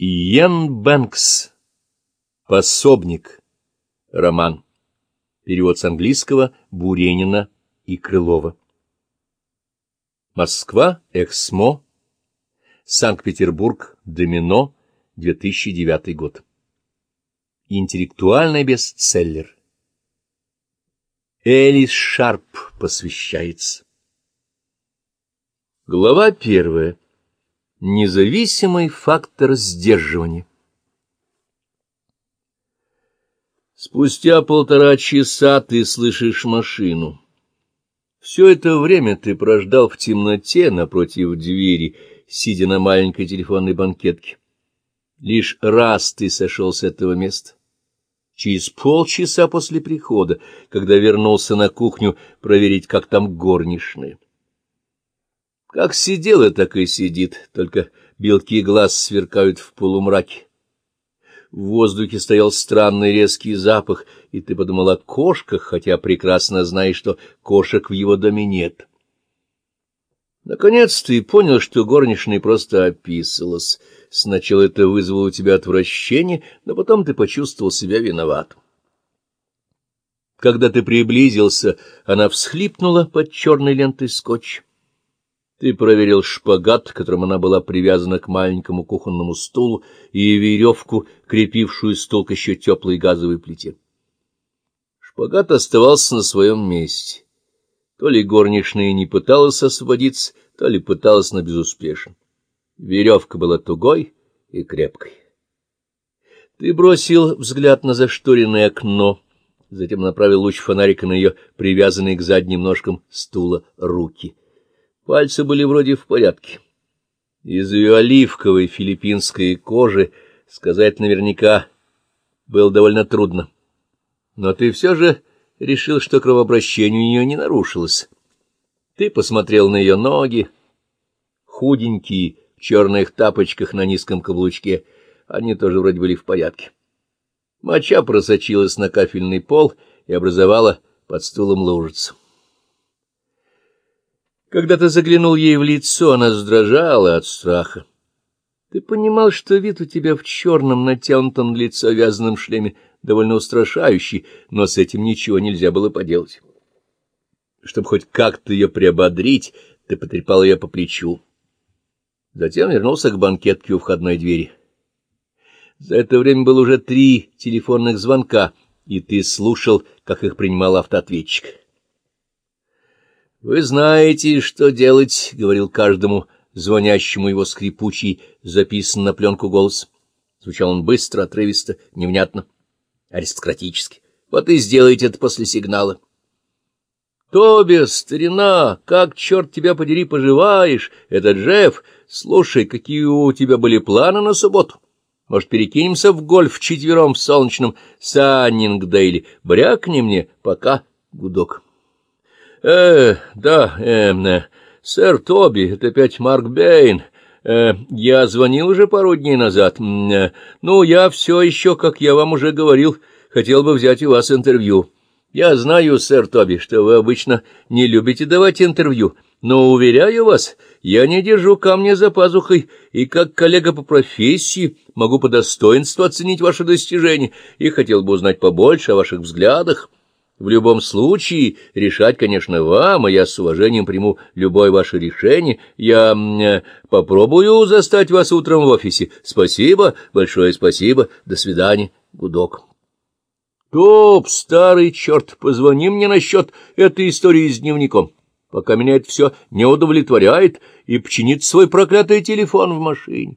Иен Бэнкс. Пособник. Роман. Перевод с английского Буренина и Крылова. Москва, Эксмо, Санкт-Петербург, Домино, 2009 год. Интеллектуальный бестселлер. Элис Шарп посвящается. Глава первая. Независимый фактор сдерживания. Спустя полтора часа ты слышишь машину. Все это время ты прождал в темноте напротив двери, сидя на маленькой телефонной банкетке. Лишь раз ты сошел с этого места. Через полчаса после прихода, когда вернулся на кухню проверить, как там горничные. Как сидела, так и сидит, только белки глаз сверкают в полумраке. В воздухе стоял странный резкий запах, и ты подумал о кошках, хотя прекрасно знаешь, что кошек в его доме нет. Наконец ты понял, что горничная просто описалась. Сначала это вызвало у тебя отвращение, но потом ты почувствовал себя виноватым. Когда ты приблизился, она всхлипнула под черной лентой скотча. Ты проверил шпагат, которым она была привязана к маленькому кухонному стулу, и веревку, крепившую стул к еще теплой газовой плите. Шпагат оставался на своем месте. То ли горничная не пыталась освободиться, то ли пыталась, но безуспешно. Веревка была тугой и крепкой. Ты бросил взгляд на зашторенное окно, затем направил луч фонарика на ее привязанные к задним ножкам стула руки — Пальцы были вроде в порядке. Из ее оливковой филиппинской кожи сказать наверняка было довольно трудно. Но ты все же решил, что кровообращение у нее не нарушилось. Ты посмотрел на ее ноги, худенькие, в черных тапочках на низком каблучке, они тоже вроде были в порядке. Моча просочилась на кафельный пол и образовала под стулом лужицу. Когда ты заглянул ей в лицо, она сдрожала от страха. Ты понимал, что вид у тебя в черном натянутом лицо вязаном шлеме довольно устрашающий, но с этим ничего нельзя было поделать. Чтобы хоть как-то ее приободрить, ты потрепал ее по плечу. Затем вернулся к банкетке у входной двери. За это время было уже три телефонных звонка, и ты слушал, как их принимал автоответчик. — Вы знаете, что делать, — говорил каждому звонящему его скрипучий, записан на пленку голос. Звучал он быстро, отрывисто, невнятно, аристократически. — Вот и сделайте это после сигнала. — Тоби, старина, как, черт тебя подери, поживаешь? Это Джефф. Слушай, какие у тебя были планы на субботу? Может, перекинемся в гольф четвером в солнечном Саннингдейле? Брякни мне, пока, гудок. — Э, да, э, э, сэр Тоби, это опять Марк Бейн. Э, я звонил уже пару дней назад. Э, ну, я все еще, как я вам уже говорил, хотел бы взять у вас интервью. Я знаю, сэр Тоби, что вы обычно не любите давать интервью, но, уверяю вас, я не держу камня за пазухой, и как коллега по профессии могу по достоинству оценить ваши достижения и хотел бы узнать побольше о ваших взглядах. В любом случае, решать, конечно, вам, и я с уважением приму любое ваше решение. Я э, попробую застать вас утром в офисе. Спасибо, большое спасибо. До свидания. Гудок. Топ, старый черт, позвони мне насчет этой истории с дневником. Пока меня это все не удовлетворяет, и починит свой проклятый телефон в машине.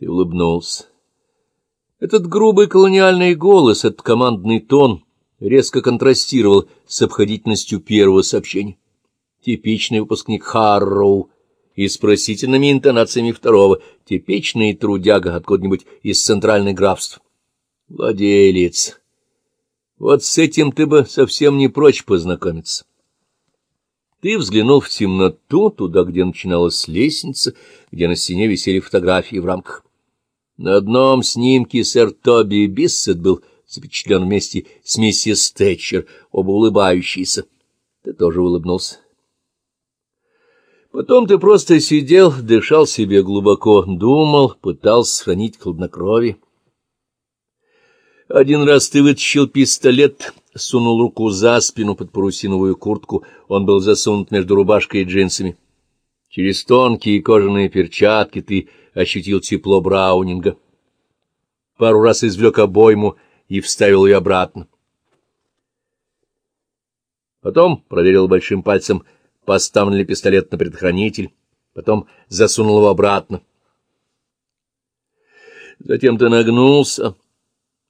Ты улыбнулся. Этот грубый колониальный голос, этот командный тон — резко контрастировал с обходительностью первого сообщения. Типичный выпускник Харроу и с просительными интонациями второго, типичный трудяга откуда-нибудь из центральных графств. Владелец. Вот с этим ты бы совсем не прочь познакомиться. Ты взглянул в темноту, туда, где начиналась лестница, где на стене висели фотографии в рамках. На одном снимке сэр Тоби Биссет был запечатлен вместе с миссис Тэтчер, оба улыбающиеся. Ты тоже улыбнулся. Потом ты просто сидел, дышал себе глубоко, думал, пытался сохранить хладнокровие. Один раз ты вытащил пистолет, сунул руку за спину под парусиновую куртку, он был засунут между рубашкой и джинсами. Через тонкие кожаные перчатки ты ощутил тепло браунинга. Пару раз извлек обойму и вставил ее обратно. Потом проверил большим пальцем, поставлен ли пистолет на предохранитель, потом засунул его обратно. Затем ты нагнулся,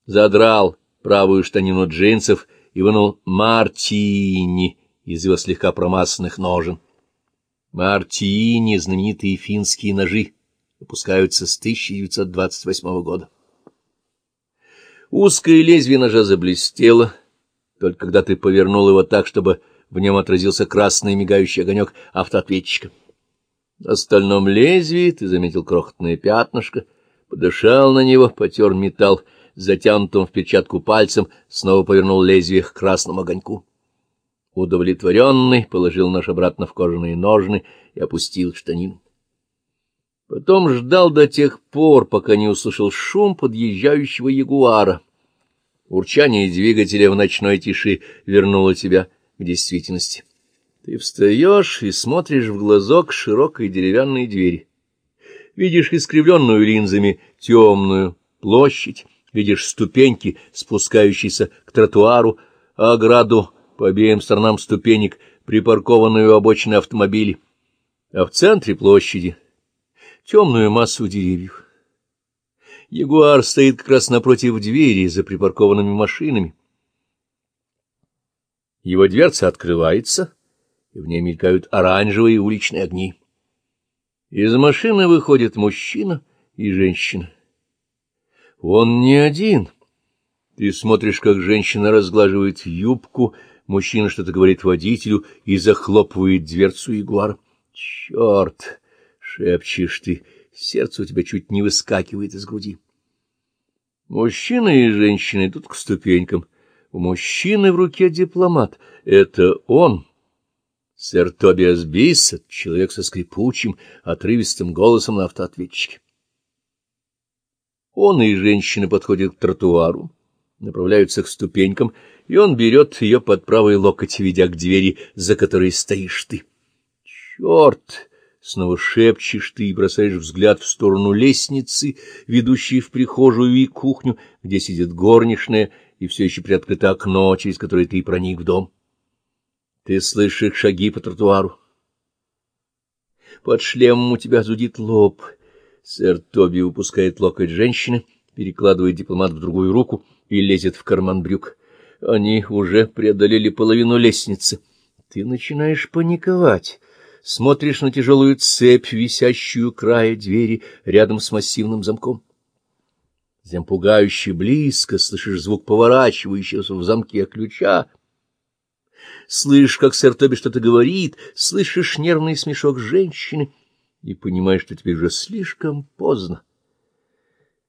задрал правую штанину джинсов и вынул мартини из его слегка промасленных ножен. Мартини — знаменитые финские ножи, выпускаются с 1928 года. Узкое лезвие ножа заблестело, только когда ты повернул его так, чтобы в нем отразился красный мигающий огонек автоответчика. На стальном лезвии ты заметил крохотное пятнышко, подышал на него, потер металл, затянутым в перчатку пальцем, снова повернул лезвие к красному огоньку. Удовлетворенный положил нож обратно в кожаные ножны и опустил штанину. Потом ждал до тех пор, пока не услышал шум подъезжающего ягуара. Урчание двигателя в ночной тиши вернуло тебя к действительности. Ты встаешь и смотришь в глазок широкой деревянной двери. Видишь искривленную линзами темную площадь, видишь ступеньки, спускающиеся к тротуару, ограду по обеим сторонам ступенек, припаркованную у обочины автомобили, а в центре площади темную массу деревьев. Ягуар стоит как раз напротив двери за припаркованными машинами. Его дверца открывается, и в ней мелькают оранжевые уличные огни. Из машины выходит мужчина и женщина. Он не один. Ты смотришь, как женщина разглаживает юбку, мужчина что-то говорит водителю и захлопывает дверцу ягуара. «Черт!» — шепчешь ты, сердце у тебя чуть не выскакивает из груди. Мужчина и женщина идут к ступенькам. У мужчины в руке дипломат. Это он, сэр Тобиас Биссет, человек со скрипучим, отрывистым голосом на автоответчике. Он и женщина подходят к тротуару, направляются к ступенькам, и он берет ее под правый локоть, ведя к двери, за которой стоишь ты. Черт! Снова шепчешь ты и бросаешь взгляд в сторону лестницы, ведущей в прихожую и кухню, где сидит горничная, и все еще приоткрыто окно, через которое ты проник в дом. Ты слышишь шаги по тротуару. Под шлемом у тебя зудит лоб. Сэр Тоби выпускает локоть женщины, перекладывает дипломат в другую руку и лезет в карман брюк. Они уже преодолели половину лестницы. Ты начинаешь паниковать смотришь на тяжелую цепь, висящую края двери рядом с массивным замком. Затем пугающе близко слышишь звук поворачивающегося в замке ключа. Слышишь, как сэр Тоби что-то говорит, слышишь нервный смешок женщины и понимаешь, что теперь уже слишком поздно.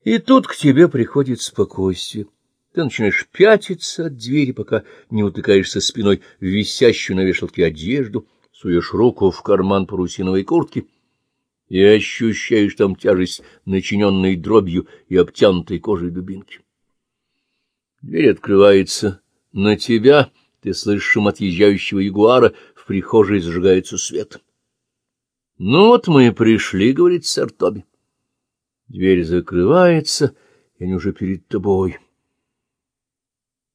И тут к тебе приходит спокойствие. Ты начинаешь пятиться от двери, пока не утыкаешься спиной в висящую на вешалке одежду — суешь руку в карман парусиновой куртки и ощущаешь там тяжесть, начиненной дробью и обтянутой кожей дубинки. Дверь открывается на тебя, ты слышишь шум отъезжающего ягуара, в прихожей зажигается свет. — Ну вот мы и пришли, — говорит сэр Тоби. Дверь закрывается, и они уже перед тобой.